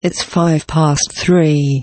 It's five past three.